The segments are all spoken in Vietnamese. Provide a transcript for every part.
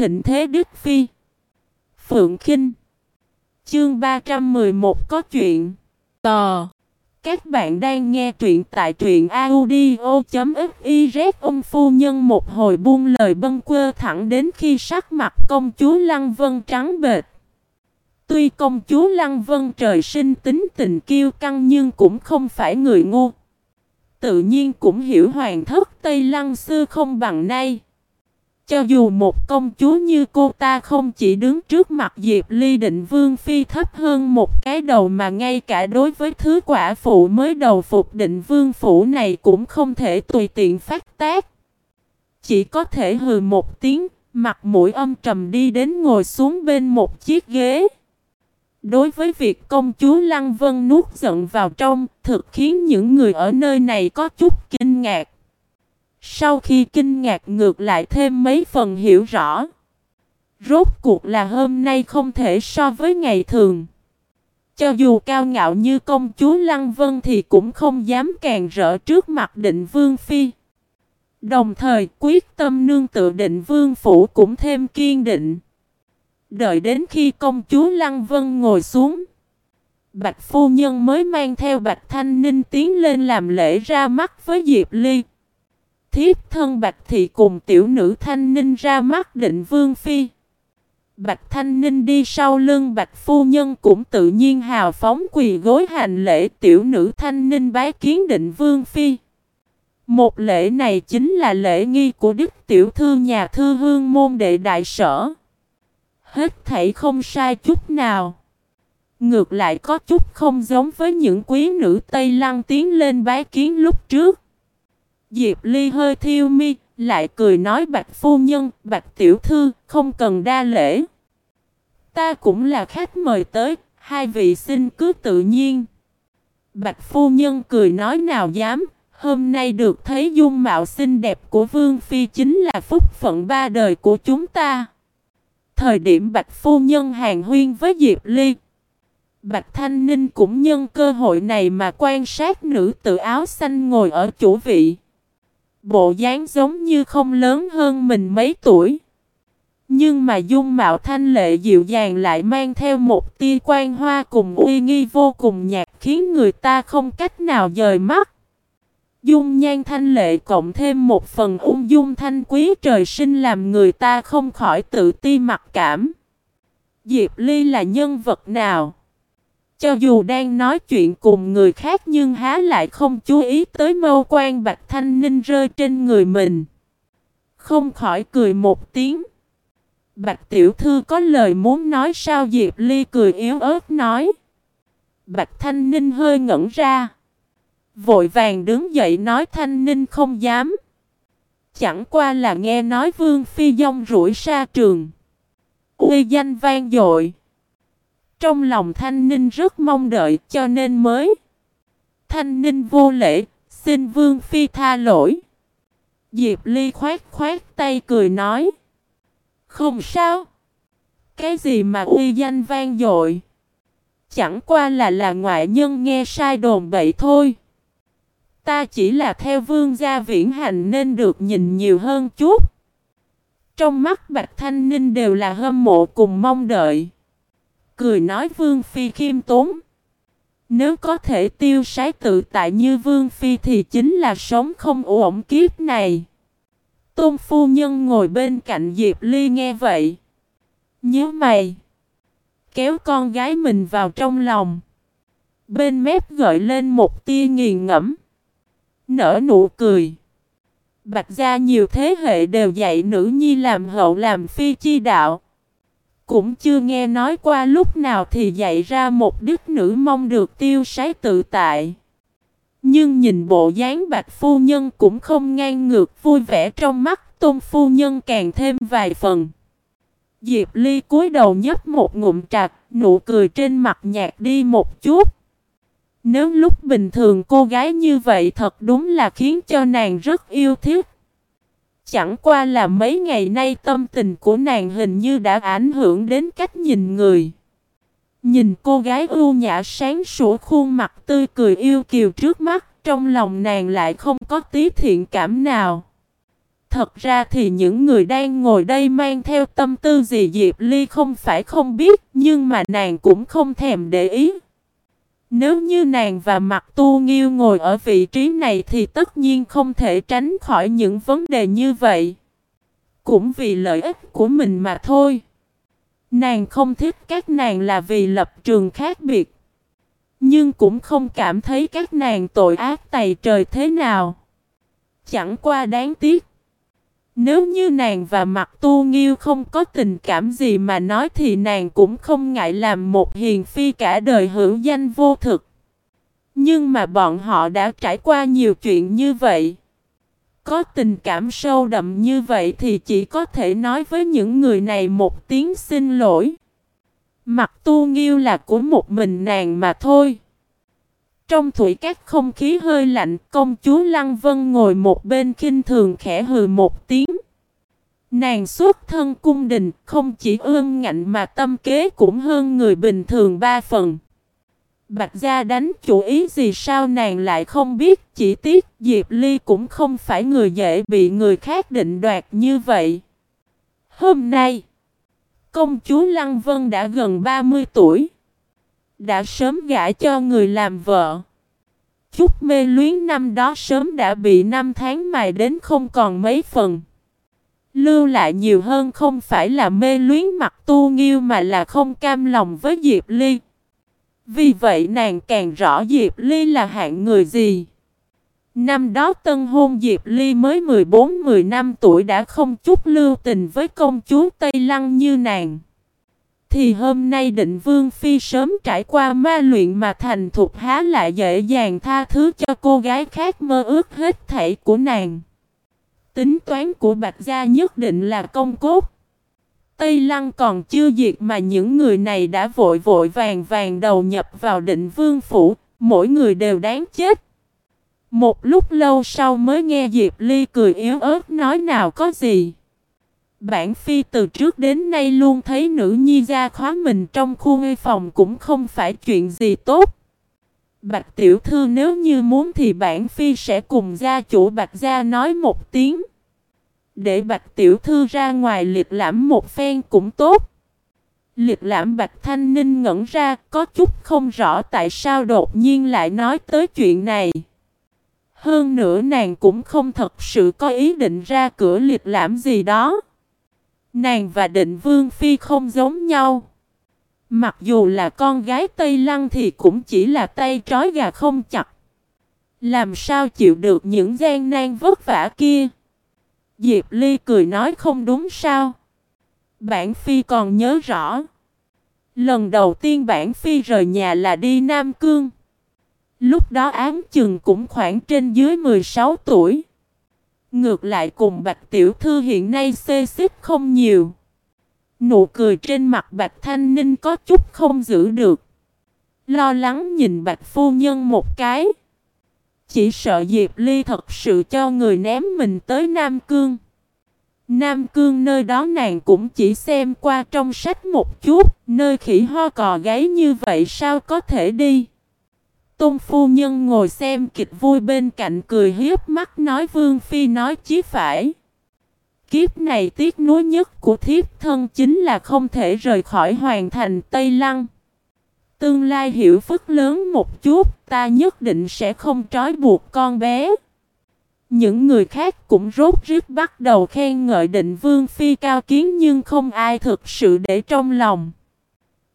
thịnh thế Đức Phi. Phượng Kinh. Chương 311 có chuyện. Tò. Các bạn đang nghe truyện tại truyện audio.fiz Ông phu nhân một hồi buông lời bâng quơ thẳng đến khi sắc mặt công chúa Lăng Vân trắng bệt Tuy công chúa Lăng Vân trời sinh tính tình kiêu căng nhưng cũng không phải người ngu. Tự nhiên cũng hiểu hoàng thất Tây Lăng xưa không bằng nay cho dù một công chúa như cô ta không chỉ đứng trước mặt Diệp Ly định vương phi thấp hơn một cái đầu mà ngay cả đối với thứ quả phụ mới đầu phục định vương phủ này cũng không thể tùy tiện phát tác. Chỉ có thể hừ một tiếng, mặt mũi âm trầm đi đến ngồi xuống bên một chiếc ghế. Đối với việc công chúa Lăng Vân nuốt giận vào trong, thực khiến những người ở nơi này có chút kinh ngạc. Sau khi kinh ngạc ngược lại thêm mấy phần hiểu rõ. Rốt cuộc là hôm nay không thể so với ngày thường. Cho dù cao ngạo như công chúa Lăng Vân thì cũng không dám càng rỡ trước mặt định vương phi. Đồng thời, quyết tâm nương tự định vương phủ cũng thêm kiên định. Đợi đến khi công chúa Lăng Vân ngồi xuống. Bạch phu nhân mới mang theo Bạch Thanh Ninh tiến lên làm lễ ra mắt với Diệp Ly. Thiếp thân Bạch Thị cùng tiểu nữ Thanh Ninh ra mắt định Vương Phi. Bạch Thanh Ninh đi sau lưng Bạch Phu Nhân cũng tự nhiên hào phóng quỳ gối hành lễ tiểu nữ Thanh Ninh bái kiến định Vương Phi. Một lễ này chính là lễ nghi của Đức Tiểu Thư nhà Thư Hương Môn Đệ Đại Sở. Hết thảy không sai chút nào. Ngược lại có chút không giống với những quý nữ Tây Lăng tiến lên bái kiến lúc trước. Diệp Ly hơi thiêu mi, lại cười nói Bạch Phu Nhân, Bạch Tiểu Thư, không cần đa lễ. Ta cũng là khách mời tới, hai vị xin cứ tự nhiên. Bạch Phu Nhân cười nói nào dám, hôm nay được thấy dung mạo xinh đẹp của Vương Phi chính là phúc phận ba đời của chúng ta. Thời điểm Bạch Phu Nhân hàng huyên với Diệp Ly, Bạch Thanh Ninh cũng nhân cơ hội này mà quan sát nữ tự áo xanh ngồi ở chủ vị. Bộ dáng giống như không lớn hơn mình mấy tuổi. Nhưng mà dung mạo thanh lệ dịu dàng lại mang theo một tia quan hoa cùng uy nghi vô cùng nhạt khiến người ta không cách nào dời mắt. Dung nhan thanh lệ cộng thêm một phần ung dung thanh quý trời sinh làm người ta không khỏi tự ti mặc cảm. Diệp Ly là nhân vật nào? Cho dù đang nói chuyện cùng người khác nhưng há lại không chú ý tới mâu quan Bạch Thanh Ninh rơi trên người mình. Không khỏi cười một tiếng. Bạch Tiểu Thư có lời muốn nói sao Diệp Ly cười yếu ớt nói. Bạch Thanh Ninh hơi ngẩn ra. Vội vàng đứng dậy nói Thanh Ninh không dám. Chẳng qua là nghe nói Vương Phi dông rủi xa trường. Uy danh vang dội. Trong lòng Thanh Ninh rất mong đợi cho nên mới. Thanh Ninh vô lễ, xin Vương Phi tha lỗi. Diệp Ly khoát khoát tay cười nói. Không sao. Cái gì mà uy danh vang dội. Chẳng qua là là ngoại nhân nghe sai đồn bậy thôi. Ta chỉ là theo vương gia viễn hành nên được nhìn nhiều hơn chút. Trong mắt Bạch Thanh Ninh đều là hâm mộ cùng mong đợi cười nói Vương Phi khiêm tốn. Nếu có thể tiêu sái tự tại như Vương Phi thì chính là sống không ổn kiếp này. Tôn phu nhân ngồi bên cạnh Diệp Ly nghe vậy. Nhớ mày. Kéo con gái mình vào trong lòng. Bên mép gợi lên một tia nghiền ngẫm. Nở nụ cười. Bạch gia nhiều thế hệ đều dạy nữ nhi làm hậu làm phi chi đạo. Cũng chưa nghe nói qua lúc nào thì dạy ra một đức nữ mong được tiêu sái tự tại. Nhưng nhìn bộ dáng bạch phu nhân cũng không ngang ngược vui vẻ trong mắt tôn phu nhân càng thêm vài phần. Diệp Ly cúi đầu nhấp một ngụm trạc, nụ cười trên mặt nhạt đi một chút. Nếu lúc bình thường cô gái như vậy thật đúng là khiến cho nàng rất yêu thích. Chẳng qua là mấy ngày nay tâm tình của nàng hình như đã ảnh hưởng đến cách nhìn người. Nhìn cô gái ưu nhã sáng sủa khuôn mặt tươi cười yêu kiều trước mắt, trong lòng nàng lại không có tí thiện cảm nào. Thật ra thì những người đang ngồi đây mang theo tâm tư gì Diệp Ly không phải không biết, nhưng mà nàng cũng không thèm để ý. Nếu như nàng và Mặt Tu Nghiêu ngồi ở vị trí này thì tất nhiên không thể tránh khỏi những vấn đề như vậy. Cũng vì lợi ích của mình mà thôi. Nàng không thích các nàng là vì lập trường khác biệt. Nhưng cũng không cảm thấy các nàng tội ác tày trời thế nào. Chẳng qua đáng tiếc. Nếu như nàng và mặt tu nghiêu không có tình cảm gì mà nói thì nàng cũng không ngại làm một hiền phi cả đời hữu danh vô thực. Nhưng mà bọn họ đã trải qua nhiều chuyện như vậy. Có tình cảm sâu đậm như vậy thì chỉ có thể nói với những người này một tiếng xin lỗi. Mặt tu nghiêu là của một mình nàng mà thôi. Trong thủy các không khí hơi lạnh, công chúa Lăng Vân ngồi một bên khinh thường khẽ hừ một tiếng. Nàng xuất thân cung đình, không chỉ ương ngạnh mà tâm kế cũng hơn người bình thường ba phần. Bạch Gia đánh chủ ý gì sao nàng lại không biết, chỉ tiếc Diệp Ly cũng không phải người dễ bị người khác định đoạt như vậy. Hôm nay, công chúa Lăng Vân đã gần 30 tuổi đã sớm gả cho người làm vợ. Chút mê luyến năm đó sớm đã bị năm tháng mài đến không còn mấy phần. Lưu lại nhiều hơn không phải là mê luyến mặt tu nghiêu mà là không cam lòng với Diệp Ly. Vì vậy nàng càng rõ Diệp Ly là hạng người gì. Năm đó tân hôn Diệp Ly mới 14-10 năm tuổi đã không chút lưu tình với công chúa Tây Lăng như nàng. Thì hôm nay định vương phi sớm trải qua ma luyện mà thành thục há lại dễ dàng tha thứ cho cô gái khác mơ ước hết thảy của nàng. Tính toán của Bạch Gia nhất định là công cốt. Tây Lăng còn chưa diệt mà những người này đã vội vội vàng vàng đầu nhập vào định vương phủ, mỗi người đều đáng chết. Một lúc lâu sau mới nghe Diệp Ly cười yếu ớt nói nào có gì. Bản phi từ trước đến nay luôn thấy nữ nhi ra khóa mình trong khu ngây phòng cũng không phải chuyện gì tốt. Bạch tiểu thư nếu như muốn thì bản phi sẽ cùng gia chủ bạch gia nói một tiếng. Để bạch tiểu thư ra ngoài liệt lãm một phen cũng tốt. Liệt lãm bạch thanh ninh ngẩn ra, có chút không rõ tại sao đột nhiên lại nói tới chuyện này. Hơn nữa nàng cũng không thật sự có ý định ra cửa liệt lãm gì đó. Nàng và định vương phi không giống nhau. Mặc dù là con gái Tây Lăng thì cũng chỉ là tay trói gà không chặt. Làm sao chịu được những gian nan vất vả kia? Diệp Ly cười nói không đúng sao? Bản Phi còn nhớ rõ. Lần đầu tiên bản Phi rời nhà là đi Nam Cương. Lúc đó ám chừng cũng khoảng trên dưới 16 tuổi. Ngược lại cùng Bạch Tiểu Thư hiện nay xê xích không nhiều. Nụ cười trên mặt Bạch Thanh Ninh có chút không giữ được. Lo lắng nhìn Bạch Phu Nhân một cái. Chỉ sợ Diệp Ly thật sự cho người ném mình tới Nam Cương. Nam Cương nơi đó nàng cũng chỉ xem qua trong sách một chút, nơi khỉ ho cò gáy như vậy sao có thể đi. Tôn phu nhân ngồi xem kịch vui bên cạnh cười hiếp mắt nói Vương Phi nói chí phải. Kiếp này tiếc nuối nhất của thiếp thân chính là không thể rời khỏi hoàn thành Tây Lăng. Tương lai hiểu phức lớn một chút, ta nhất định sẽ không trói buộc con bé. Những người khác cũng rốt rít bắt đầu khen ngợi định vương phi cao kiến nhưng không ai thực sự để trong lòng.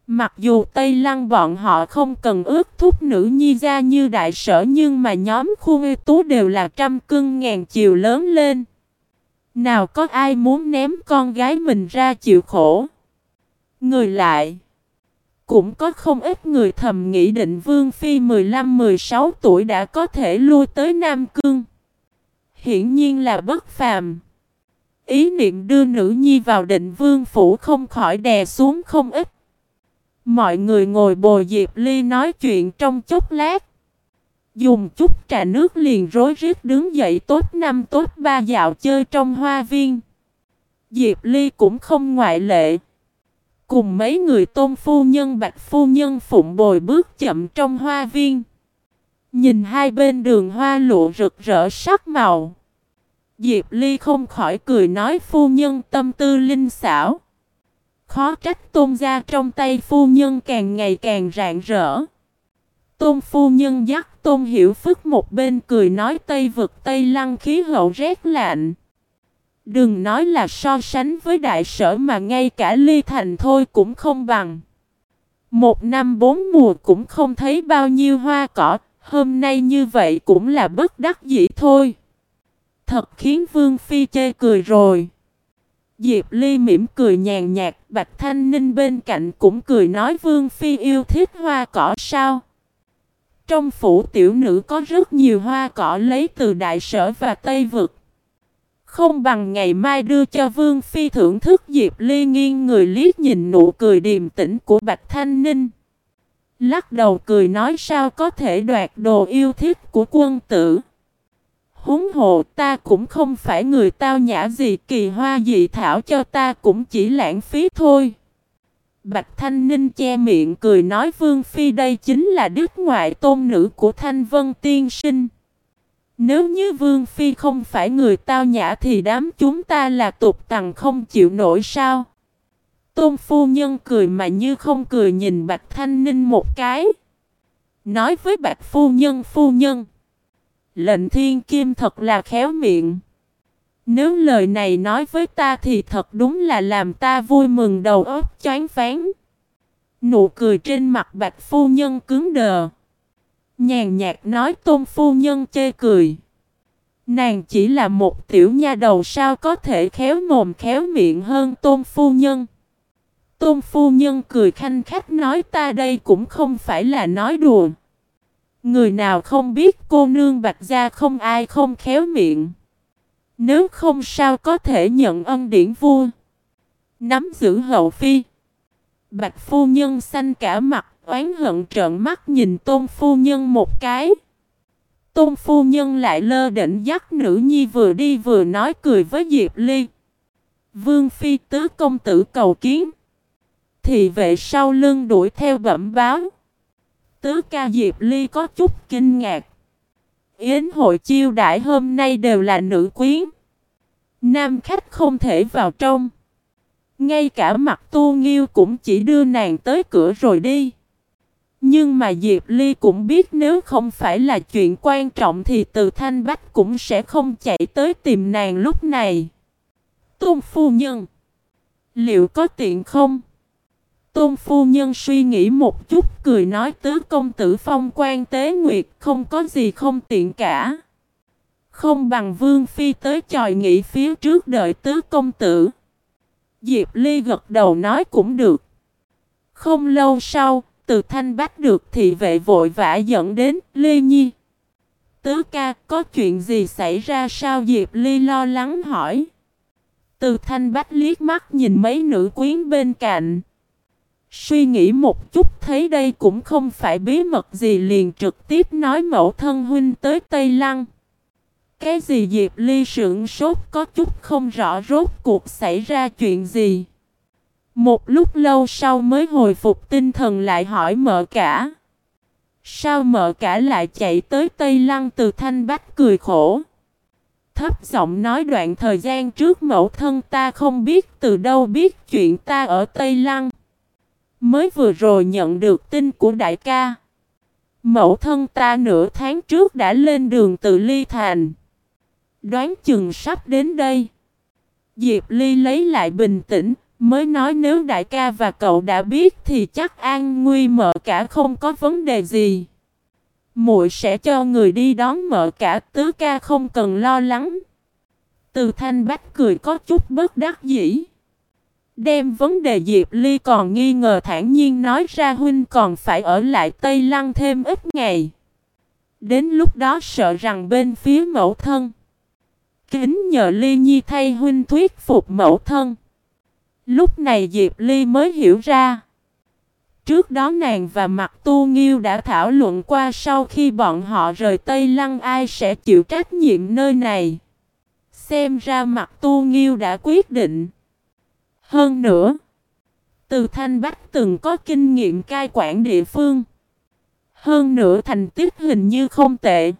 Mặc dù Tây Lăng bọn họ không cần ước thúc nữ nhi ra như đại sở nhưng mà nhóm khu hư tú đều là trăm cưng ngàn chiều lớn lên. Nào có ai muốn ném con gái mình ra chịu khổ. Người lại. Cũng có không ít người thầm nghĩ định Vương Phi 15-16 tuổi đã có thể lui tới Nam Cương. Hiển nhiên là bất phàm. Ý niệm đưa nữ nhi vào định vương phủ không khỏi đè xuống không ít. Mọi người ngồi bồi Diệp Ly nói chuyện trong chốc lát. Dùng chút trà nước liền rối rít đứng dậy tốt năm tốt ba dạo chơi trong hoa viên. Diệp Ly cũng không ngoại lệ. Cùng mấy người tôn phu nhân, bạch phu nhân phụng bồi bước chậm trong hoa viên. Nhìn hai bên đường hoa lụa rực rỡ sắc màu. Diệp Ly không khỏi cười nói phu nhân tâm tư linh xảo. Khó trách tôn gia trong tay phu nhân càng ngày càng rạng rỡ. Tôn phu nhân dắt tôn hiểu phức một bên cười nói Tây vực Tây lăng khí hậu rét lạnh. Đừng nói là so sánh với đại sở mà ngay cả ly thành thôi cũng không bằng. Một năm bốn mùa cũng không thấy bao nhiêu hoa cỏ, hôm nay như vậy cũng là bất đắc dĩ thôi. Thật khiến Vương Phi chê cười rồi. Diệp Ly mỉm cười nhàn nhạt, Bạch Thanh Ninh bên cạnh cũng cười nói Vương Phi yêu thích hoa cỏ sao. Trong phủ tiểu nữ có rất nhiều hoa cỏ lấy từ đại sở và Tây Vực. Không bằng ngày mai đưa cho Vương Phi thưởng thức Diệp Ly nghiêng người liếc nhìn nụ cười điềm tĩnh của Bạch Thanh Ninh. Lắc đầu cười nói sao có thể đoạt đồ yêu thích của quân tử huống hồ, ta cũng không phải người tao nhã gì, kỳ hoa dị thảo cho ta cũng chỉ lãng phí thôi. Bạch Thanh Ninh che miệng cười nói Vương Phi đây chính là đức ngoại tôn nữ của Thanh Vân Tiên Sinh. Nếu như Vương Phi không phải người tao nhã thì đám chúng ta là tục tằng không chịu nổi sao? Tôn phu nhân cười mà như không cười nhìn Bạch Thanh Ninh một cái. Nói với Bạch phu nhân phu nhân. Lệnh thiên kim thật là khéo miệng. Nếu lời này nói với ta thì thật đúng là làm ta vui mừng đầu óc choáng váng. Nụ cười trên mặt bạch phu nhân cứng đờ. Nhàn nhạt nói tôn phu nhân chê cười. Nàng chỉ là một tiểu nha đầu sao có thể khéo mồm khéo miệng hơn tôn phu nhân. Tôn phu nhân cười khanh khách nói ta đây cũng không phải là nói đùa. Người nào không biết cô nương bạch gia không ai không khéo miệng. Nếu không sao có thể nhận ân điển vua. Nắm giữ hậu phi. Bạch phu nhân xanh cả mặt, oán hận trợn mắt nhìn tôn phu nhân một cái. Tôn phu nhân lại lơ đỉnh dắt nữ nhi vừa đi vừa nói cười với Diệp Ly. Vương phi tứ công tử cầu kiến. Thì vệ sau lưng đuổi theo bẩm báo. Tứ ca Diệp Ly có chút kinh ngạc. Yến hội chiêu đãi hôm nay đều là nữ quyến. Nam khách không thể vào trong. Ngay cả mặt tu nghiêu cũng chỉ đưa nàng tới cửa rồi đi. Nhưng mà Diệp Ly cũng biết nếu không phải là chuyện quan trọng thì từ Thanh Bách cũng sẽ không chạy tới tìm nàng lúc này. Tôn phu nhân, Liệu có tiện không? Tôn phu nhân suy nghĩ một chút cười nói tứ công tử phong quan tế nguyệt không có gì không tiện cả. Không bằng vương phi tới chòi nghỉ phía trước đợi tứ công tử. Diệp Ly gật đầu nói cũng được. Không lâu sau, từ thanh bắt được thị vệ vội vã dẫn đến Ly Nhi. Tứ ca, có chuyện gì xảy ra sao Diệp Ly lo lắng hỏi. Từ thanh bách liếc mắt nhìn mấy nữ quyến bên cạnh. Suy nghĩ một chút thấy đây cũng không phải bí mật gì liền trực tiếp nói mẫu thân huynh tới Tây Lăng. Cái gì Diệp Ly sưởng sốt có chút không rõ rốt cuộc xảy ra chuyện gì. Một lúc lâu sau mới hồi phục tinh thần lại hỏi mợ cả. Sao mợ cả lại chạy tới Tây Lăng từ Thanh Bách cười khổ. Thấp giọng nói đoạn thời gian trước mẫu thân ta không biết từ đâu biết chuyện ta ở Tây Lăng. Mới vừa rồi nhận được tin của đại ca. Mẫu thân ta nửa tháng trước đã lên đường từ Ly Thành. Đoán chừng sắp đến đây. Diệp Ly lấy lại bình tĩnh, mới nói nếu đại ca và cậu đã biết thì chắc an nguy mợ cả không có vấn đề gì. muội sẽ cho người đi đón mợ cả tứ ca không cần lo lắng. Từ thanh bách cười có chút bất đắc dĩ. Đem vấn đề Diệp Ly còn nghi ngờ thản nhiên nói ra huynh còn phải ở lại Tây Lăng thêm ít ngày. Đến lúc đó sợ rằng bên phía mẫu thân. Kính nhờ Ly Nhi thay huynh thuyết phục mẫu thân. Lúc này Diệp Ly mới hiểu ra. Trước đó nàng và Mặt Tu Nghiêu đã thảo luận qua sau khi bọn họ rời Tây Lăng ai sẽ chịu trách nhiệm nơi này. Xem ra Mặt Tu Nghiêu đã quyết định. Hơn nữa, từ Thanh Bách từng có kinh nghiệm cai quản địa phương. Hơn nữa thành tích hình như không tệ.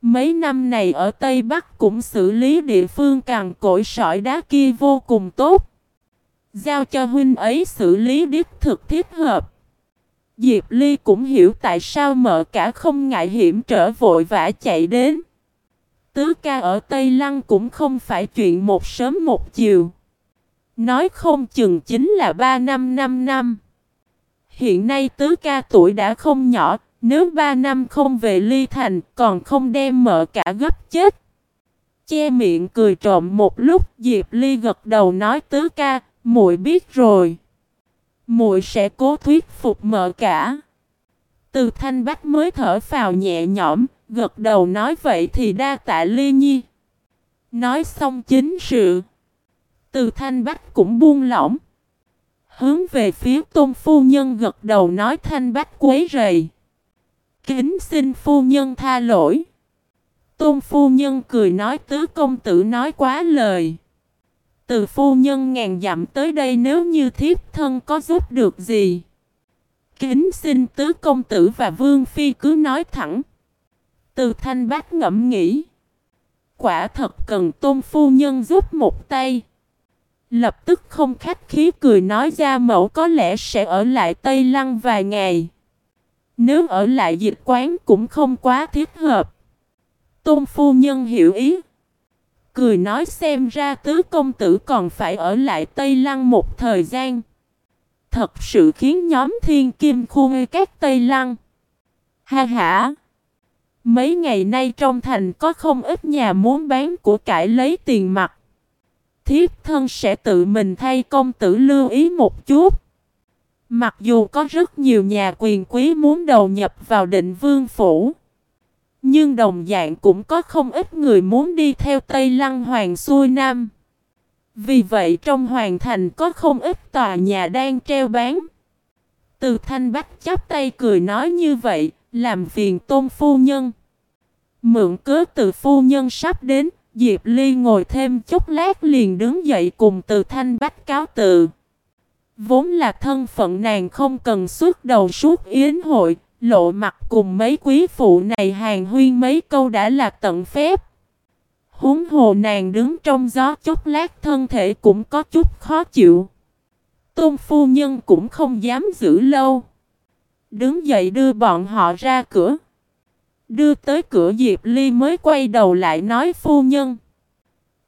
Mấy năm này ở Tây Bắc cũng xử lý địa phương càng cội sỏi đá kia vô cùng tốt. Giao cho huynh ấy xử lý đích thực thiết hợp. Diệp Ly cũng hiểu tại sao mợ cả không ngại hiểm trở vội vã chạy đến. Tứ ca ở Tây Lăng cũng không phải chuyện một sớm một chiều. Nói không chừng chính là ba năm năm năm. Hiện nay tứ ca tuổi đã không nhỏ, nếu ba năm không về ly thành còn không đem mợ cả gấp chết. Che miệng cười trộm một lúc Diệp Ly gật đầu nói tứ ca, muội biết rồi. muội sẽ cố thuyết phục mợ cả. Từ thanh bách mới thở phào nhẹ nhõm, gật đầu nói vậy thì đa tạ Ly Nhi. Nói xong chính sự. Từ thanh bách cũng buông lỏng. Hướng về phía tôn phu nhân gật đầu nói thanh bách quấy rầy. Kính xin phu nhân tha lỗi. Tôn phu nhân cười nói tứ công tử nói quá lời. Từ phu nhân ngàn dặm tới đây nếu như thiếp thân có giúp được gì. Kính xin tứ công tử và vương phi cứ nói thẳng. Từ thanh bác ngẫm nghĩ. Quả thật cần tôn phu nhân giúp một tay. Lập tức không khách khí cười nói ra mẫu có lẽ sẽ ở lại Tây Lăng vài ngày. Nếu ở lại dịch quán cũng không quá thiết hợp. Tôn phu nhân hiểu ý. Cười nói xem ra tứ công tử còn phải ở lại Tây Lăng một thời gian. Thật sự khiến nhóm thiên kim khu các Tây Lăng. Ha ha! Mấy ngày nay trong thành có không ít nhà muốn bán của cải lấy tiền mặt. Thiếp thân sẽ tự mình thay công tử lưu ý một chút. Mặc dù có rất nhiều nhà quyền quý muốn đầu nhập vào định vương phủ. Nhưng đồng dạng cũng có không ít người muốn đi theo Tây Lăng Hoàng xuôi Nam. Vì vậy trong hoàng thành có không ít tòa nhà đang treo bán. Từ thanh bách chắp tay cười nói như vậy, làm phiền tôn phu nhân. Mượn cớ từ phu nhân sắp đến, Diệp Ly ngồi thêm chút lát liền đứng dậy cùng từ thanh bách cáo tự. Vốn là thân phận nàng không cần suốt đầu suốt yến hội, lộ mặt cùng mấy quý phụ này hàng huyên mấy câu đã là tận phép. Huống hồ nàng đứng trong gió chút lát thân thể cũng có chút khó chịu. Tôn phu nhân cũng không dám giữ lâu. Đứng dậy đưa bọn họ ra cửa. Đưa tới cửa Diệp Ly mới quay đầu lại nói phu nhân.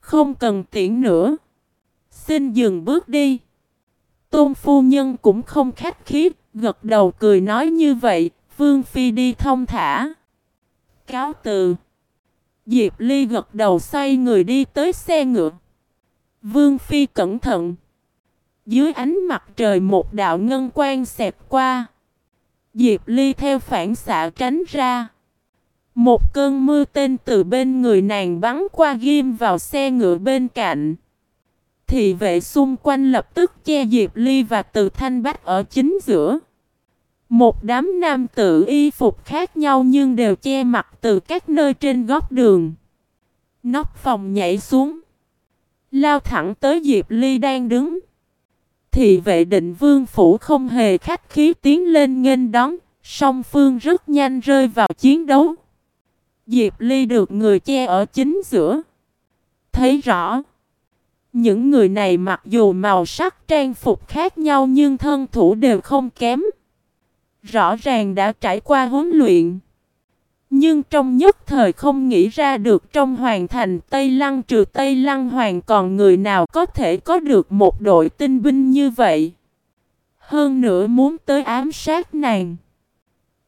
Không cần tiễn nữa. Xin dừng bước đi. Tôn phu nhân cũng không khách khí, gật đầu cười nói như vậy, Vương Phi đi thông thả. Cáo từ. Diệp Ly gật đầu xoay người đi tới xe ngựa. Vương Phi cẩn thận. Dưới ánh mặt trời một đạo ngân quang xẹp qua. Diệp Ly theo phản xạ tránh ra. Một cơn mưa tên từ bên người nàng bắn qua ghim vào xe ngựa bên cạnh. Thị vệ xung quanh lập tức che Diệp Ly và từ thanh bách ở chính giữa. Một đám nam tử y phục khác nhau nhưng đều che mặt từ các nơi trên góc đường. Nóc phòng nhảy xuống. Lao thẳng tới Diệp Ly đang đứng. Thị vệ định vương phủ không hề khách khí tiến lên nghênh đón. Song phương rất nhanh rơi vào chiến đấu. Diệp Ly được người che ở chính giữa. Thấy rõ. Những người này mặc dù màu sắc trang phục khác nhau nhưng thân thủ đều không kém. Rõ ràng đã trải qua huấn luyện. Nhưng trong nhất thời không nghĩ ra được trong hoàng thành Tây Lăng trừ Tây Lăng hoàng còn người nào có thể có được một đội tinh binh như vậy. Hơn nữa muốn tới ám sát nàng.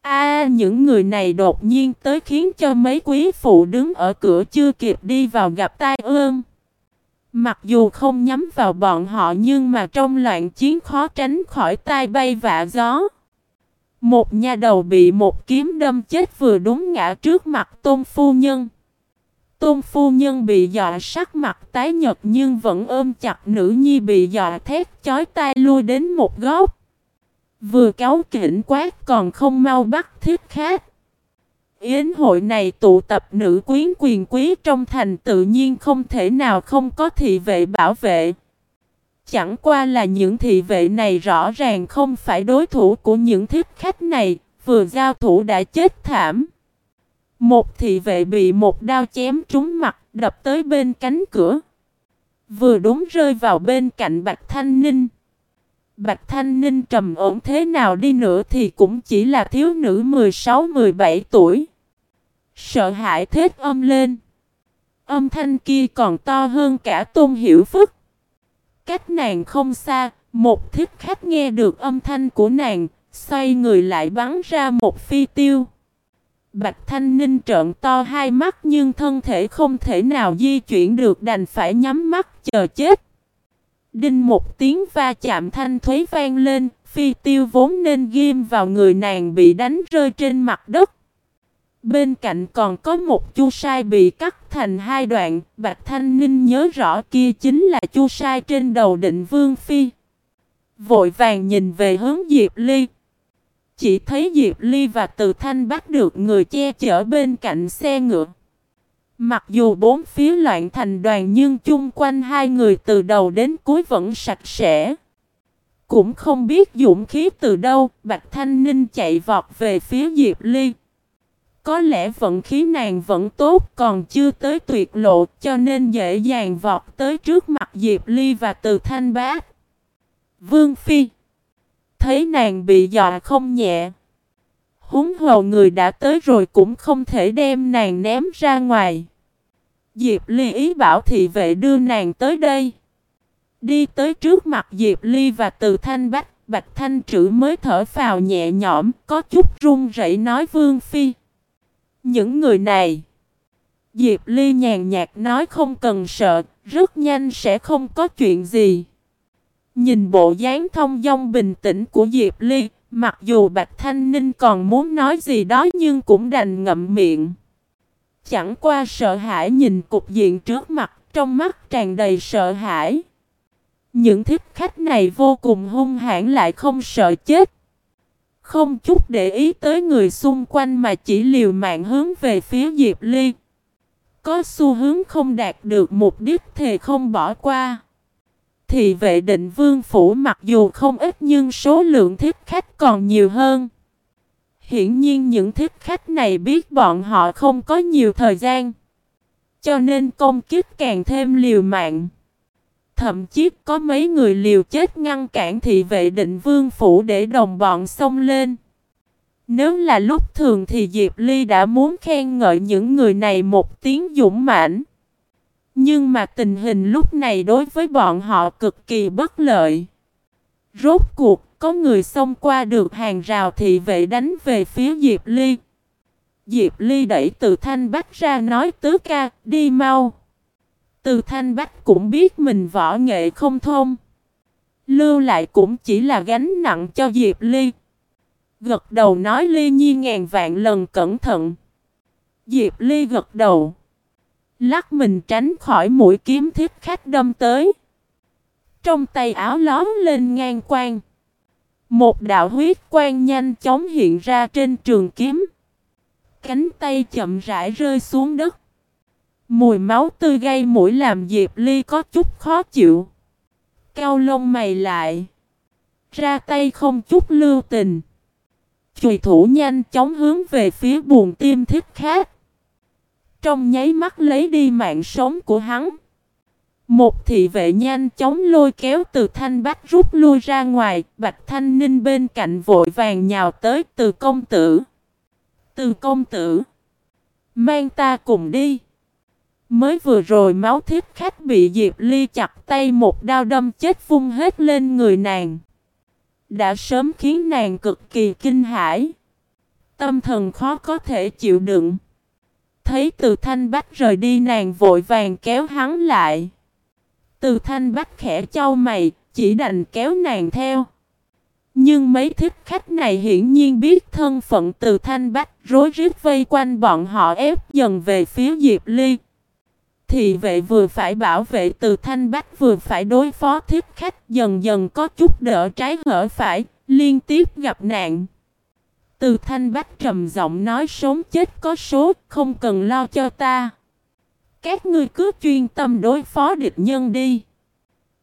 A, những người này đột nhiên tới khiến cho mấy quý phụ đứng ở cửa chưa kịp đi vào gặp tai ương. Mặc dù không nhắm vào bọn họ nhưng mà trong loạn chiến khó tránh khỏi tai bay vạ gió. Một nhà đầu bị một kiếm đâm chết vừa đúng ngã trước mặt tôn phu nhân. Tôn phu nhân bị dọa sắc mặt tái nhật nhưng vẫn ôm chặt nữ nhi bị dọa thét chói tai lui đến một góc. Vừa cáo kỉnh quát còn không mau bắt thiết khác. Yến hội này tụ tập nữ quyến quyền quý trong thành tự nhiên không thể nào không có thị vệ bảo vệ. Chẳng qua là những thị vệ này rõ ràng không phải đối thủ của những thiết khách này, vừa giao thủ đã chết thảm. Một thị vệ bị một đao chém trúng mặt, đập tới bên cánh cửa. Vừa đúng rơi vào bên cạnh Bạch Thanh Ninh. Bạch Thanh Ninh trầm ổn thế nào đi nữa thì cũng chỉ là thiếu nữ 16-17 tuổi. Sợ hãi thết âm lên. Âm thanh kia còn to hơn cả tôn hiểu phức. Cách nàng không xa, một thiết khách nghe được âm thanh của nàng, xoay người lại bắn ra một phi tiêu. Bạch Thanh Ninh trợn to hai mắt nhưng thân thể không thể nào di chuyển được đành phải nhắm mắt chờ chết. Đinh một tiếng va chạm thanh thuế vang lên, phi tiêu vốn nên ghim vào người nàng bị đánh rơi trên mặt đất. Bên cạnh còn có một chu sai bị cắt thành hai đoạn, Bạch Thanh Ninh nhớ rõ kia chính là chu sai trên đầu định vương phi. Vội vàng nhìn về hướng Diệp Ly. Chỉ thấy Diệp Ly và Từ Thanh bắt được người che chở bên cạnh xe ngựa. Mặc dù bốn phía loạn thành đoàn nhưng chung quanh hai người từ đầu đến cuối vẫn sạch sẽ. Cũng không biết dũng khí từ đâu, Bạch Thanh Ninh chạy vọt về phía Diệp Ly. Có lẽ vận khí nàng vẫn tốt còn chưa tới tuyệt lộ cho nên dễ dàng vọt tới trước mặt Diệp Ly và từ thanh bát. Vương Phi Thấy nàng bị dọa không nhẹ. Húng hồ người đã tới rồi cũng không thể đem nàng ném ra ngoài. Diệp Ly ý bảo thị vệ đưa nàng tới đây. Đi tới trước mặt Diệp Ly và từ thanh bách, Bạch Thanh Trữ mới thở phào nhẹ nhõm, có chút run rẩy nói Vương Phi. Những người này, Diệp Ly nhàn nhạt nói không cần sợ, rất nhanh sẽ không có chuyện gì. Nhìn bộ dáng thông dong bình tĩnh của Diệp Ly, mặc dù Bạch Thanh Ninh còn muốn nói gì đó nhưng cũng đành ngậm miệng. Chẳng qua sợ hãi nhìn cục diện trước mặt, trong mắt tràn đầy sợ hãi. Những thích khách này vô cùng hung hãn lại không sợ chết. Không chút để ý tới người xung quanh mà chỉ liều mạng hướng về phía Diệp Ly. Có xu hướng không đạt được mục đích thì không bỏ qua. Thì vệ định vương phủ mặc dù không ít nhưng số lượng thiết khách còn nhiều hơn. Hiển nhiên những thích khách này biết bọn họ không có nhiều thời gian. Cho nên công kích càng thêm liều mạng. Thậm chí có mấy người liều chết ngăn cản thị vệ định vương phủ để đồng bọn xông lên. Nếu là lúc thường thì Diệp Ly đã muốn khen ngợi những người này một tiếng dũng mãnh. Nhưng mà tình hình lúc này đối với bọn họ cực kỳ bất lợi. Rốt cuộc, có người xông qua được hàng rào thị vệ đánh về phía Diệp Ly. Diệp Ly đẩy từ thanh bách ra nói tứ ca, đi mau. Từ thanh bách cũng biết mình võ nghệ không thông. Lưu lại cũng chỉ là gánh nặng cho Diệp Ly. Gật đầu nói Ly Nhi ngàn vạn lần cẩn thận. Diệp Ly gật đầu. Lắc mình tránh khỏi mũi kiếm thiết khách đâm tới. Trong tay áo lóm lên ngang quang. Một đạo huyết quang nhanh chóng hiện ra trên trường kiếm. Cánh tay chậm rãi rơi xuống đất. Mùi máu tươi gây mũi làm Diệp Ly có chút khó chịu. Cao lông mày lại. Ra tay không chút lưu tình. Chùy thủ nhanh chóng hướng về phía buồn tim thiết khác. Trong nháy mắt lấy đi mạng sống của hắn. Một thị vệ nhanh chóng lôi kéo từ thanh bách rút lui ra ngoài, bạch thanh ninh bên cạnh vội vàng nhào tới từ công tử. Từ công tử, mang ta cùng đi. Mới vừa rồi máu thiết khách bị Diệp Ly chặt tay một đao đâm chết vung hết lên người nàng. Đã sớm khiến nàng cực kỳ kinh hãi. Tâm thần khó có thể chịu đựng. Thấy từ thanh bách rời đi nàng vội vàng kéo hắn lại. Từ thanh bắt khẽ châu mày, chỉ đành kéo nàng theo. Nhưng mấy thích khách này hiển nhiên biết thân phận từ thanh bách rối rít vây quanh bọn họ ép dần về phía Diệp Ly. Thì vệ vừa phải bảo vệ từ thanh bách vừa phải đối phó thiết khách dần dần có chút đỡ trái hở phải, liên tiếp gặp nạn. Từ thanh bách trầm giọng nói sống chết có số, không cần lo cho ta. Các ngươi cứ chuyên tâm đối phó địch nhân đi.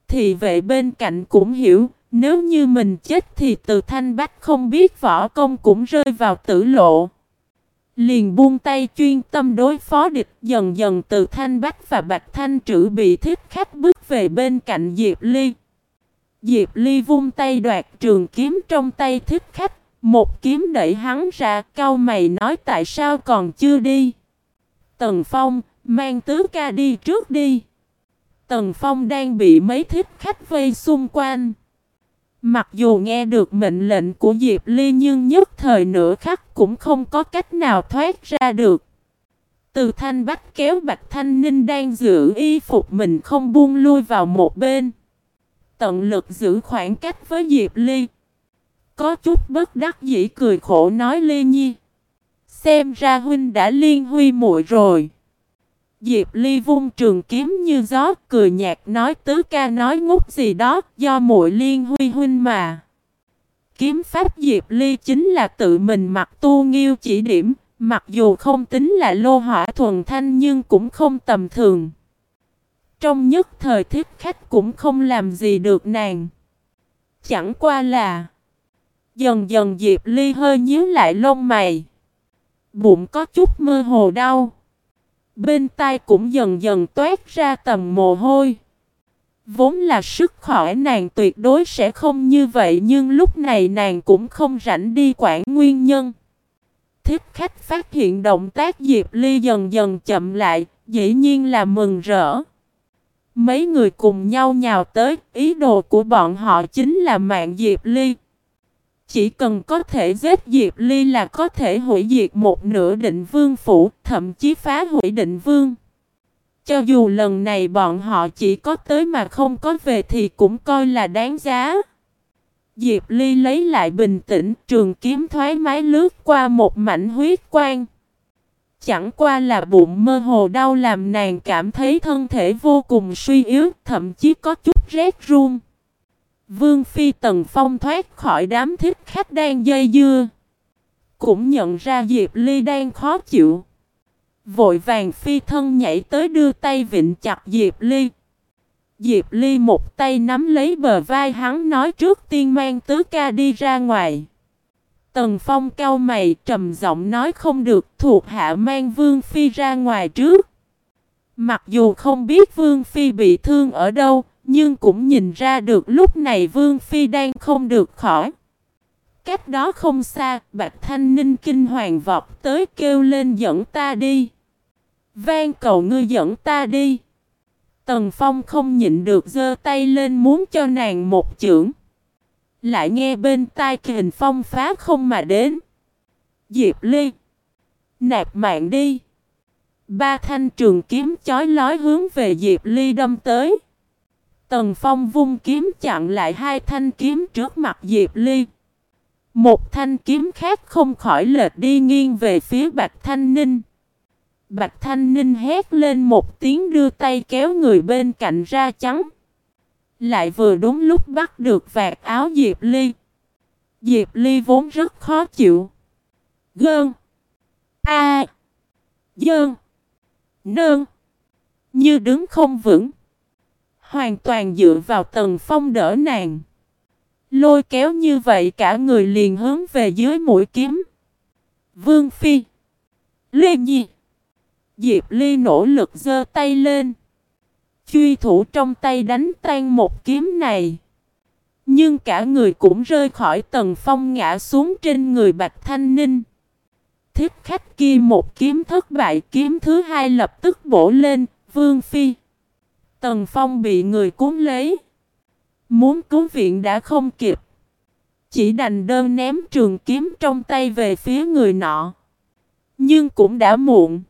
Thì vệ bên cạnh cũng hiểu, nếu như mình chết thì từ thanh bách không biết võ công cũng rơi vào tử lộ. Liền buông tay chuyên tâm đối phó địch dần dần từ Thanh Bách và Bạch Thanh Trữ bị thiết khách bước về bên cạnh Diệp Ly. Diệp Ly vung tay đoạt trường kiếm trong tay thiết khách, một kiếm đẩy hắn ra, cau mày nói tại sao còn chưa đi. Tần Phong, mang tứ ca đi trước đi. Tần Phong đang bị mấy thiết khách vây xung quanh. Mặc dù nghe được mệnh lệnh của Diệp Ly nhưng nhất thời nửa khắc cũng không có cách nào thoát ra được. Từ thanh bách kéo Bạch Thanh Ninh đang giữ y phục mình không buông lui vào một bên. Tận lực giữ khoảng cách với Diệp Ly. Có chút bất đắc dĩ cười khổ nói Ly Nhi. Xem ra huynh đã liên huy muội rồi. Diệp Ly vung trường kiếm như gió, cười nhạt nói tứ ca nói ngút gì đó, do muội liên huy huynh mà. Kiếm pháp Diệp Ly chính là tự mình mặc tu nghiêu chỉ điểm, mặc dù không tính là lô hỏa thuần thanh nhưng cũng không tầm thường. Trong nhất thời thiết khách cũng không làm gì được nàng. Chẳng qua là Dần dần Diệp Ly hơi nhíu lại lông mày. Bụng có chút mơ hồ đau. Bên tai cũng dần dần toát ra tầm mồ hôi. Vốn là sức khỏe nàng tuyệt đối sẽ không như vậy nhưng lúc này nàng cũng không rảnh đi quản nguyên nhân. Thiếp khách phát hiện động tác Diệp Ly dần dần chậm lại, dĩ nhiên là mừng rỡ. Mấy người cùng nhau nhào tới, ý đồ của bọn họ chính là mạng Diệp Ly. Chỉ cần có thể giết Diệp Ly là có thể hủy diệt một nửa định vương phủ, thậm chí phá hủy định vương. Cho dù lần này bọn họ chỉ có tới mà không có về thì cũng coi là đáng giá. Diệp Ly lấy lại bình tĩnh, trường kiếm thoái mái lướt qua một mảnh huyết quang. Chẳng qua là bụng mơ hồ đau làm nàng cảm thấy thân thể vô cùng suy yếu, thậm chí có chút rét run. Vương Phi Tần Phong thoát khỏi đám thiết khách đang dây dưa. Cũng nhận ra Diệp Ly đang khó chịu. Vội vàng phi thân nhảy tới đưa tay vịnh chặt Diệp Ly. Diệp Ly một tay nắm lấy bờ vai hắn nói trước tiên mang tứ ca đi ra ngoài. Tần Phong cao mày trầm giọng nói không được thuộc hạ mang Vương Phi ra ngoài trước. Mặc dù không biết Vương Phi bị thương ở đâu, nhưng cũng nhìn ra được lúc này Vương Phi đang không được khỏi. Cách đó không xa, Bạch Thanh Ninh kinh hoàng vọt tới kêu lên dẫn ta đi. Vang cầu ngươi dẫn ta đi. Tần Phong không nhịn được giơ tay lên muốn cho nàng một chưởng. Lại nghe bên tai kình phong phá không mà đến. Diệp Ly. Nạp mạng đi. Ba thanh trường kiếm chói lói hướng về Diệp Ly đâm tới. Tần Phong vung kiếm chặn lại hai thanh kiếm trước mặt Diệp Ly. Một thanh kiếm khác không khỏi lệch đi nghiêng về phía Bạch Thanh Ninh. Bạch Thanh Ninh hét lên một tiếng đưa tay kéo người bên cạnh ra trắng. Lại vừa đúng lúc bắt được vạt áo Diệp Ly. Diệp Ly vốn rất khó chịu. Gơn. A. Dơn. Nơn. Như đứng không vững. Hoàn toàn dựa vào tầng phong đỡ nàng. Lôi kéo như vậy cả người liền hướng về dưới mũi kiếm. Vương Phi. Lê Nhi. Diệp Ly nỗ lực giơ tay lên. Truy thủ trong tay đánh tan một kiếm này. Nhưng cả người cũng rơi khỏi tầng phong ngã xuống trên người Bạch Thanh Ninh. Thiết khách kia một kiếm thất bại kiếm thứ hai lập tức bổ lên, Vương Phi. Tần Phong bị người cuốn lấy. Muốn cứu viện đã không kịp. Chỉ đành đơn ném trường kiếm trong tay về phía người nọ. Nhưng cũng đã muộn.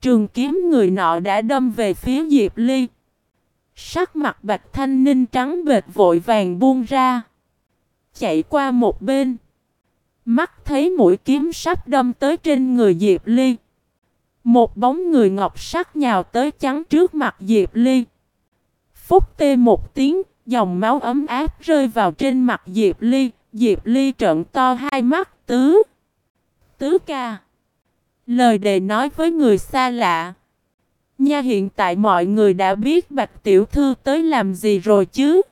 Trường kiếm người nọ đã đâm về phía Diệp Ly. Sắc mặt bạch thanh ninh trắng bệt vội vàng buông ra. Chạy qua một bên. Mắt thấy mũi kiếm sắp đâm tới trên người Diệp Ly. Một bóng người ngọc sắc nhào tới chắn trước mặt Diệp Ly. Phúc tê một tiếng, dòng máu ấm áp rơi vào trên mặt Diệp Ly. Diệp Ly trợn to hai mắt, tứ. Tứ ca. Lời đề nói với người xa lạ. Nha hiện tại mọi người đã biết Bạch Tiểu Thư tới làm gì rồi chứ.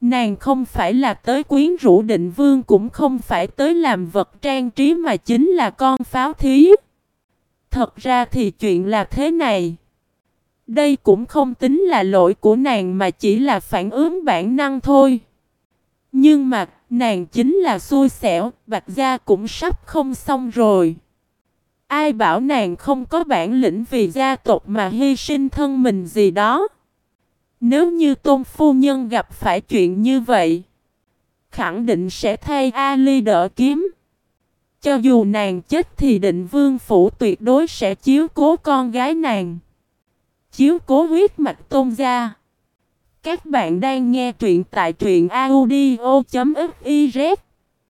Nàng không phải là tới quyến rũ định vương cũng không phải tới làm vật trang trí mà chính là con pháo thí. Thật ra thì chuyện là thế này. Đây cũng không tính là lỗi của nàng mà chỉ là phản ứng bản năng thôi. Nhưng mà nàng chính là xui xẻo, bạch gia cũng sắp không xong rồi. Ai bảo nàng không có bản lĩnh vì gia tộc mà hy sinh thân mình gì đó. Nếu như tôn phu nhân gặp phải chuyện như vậy, khẳng định sẽ thay Ali đỡ kiếm. Cho dù nàng chết thì định vương phủ tuyệt đối sẽ chiếu cố con gái nàng. Chiếu cố huyết mạch tôn gia. Các bạn đang nghe truyện tại truyện audio.fif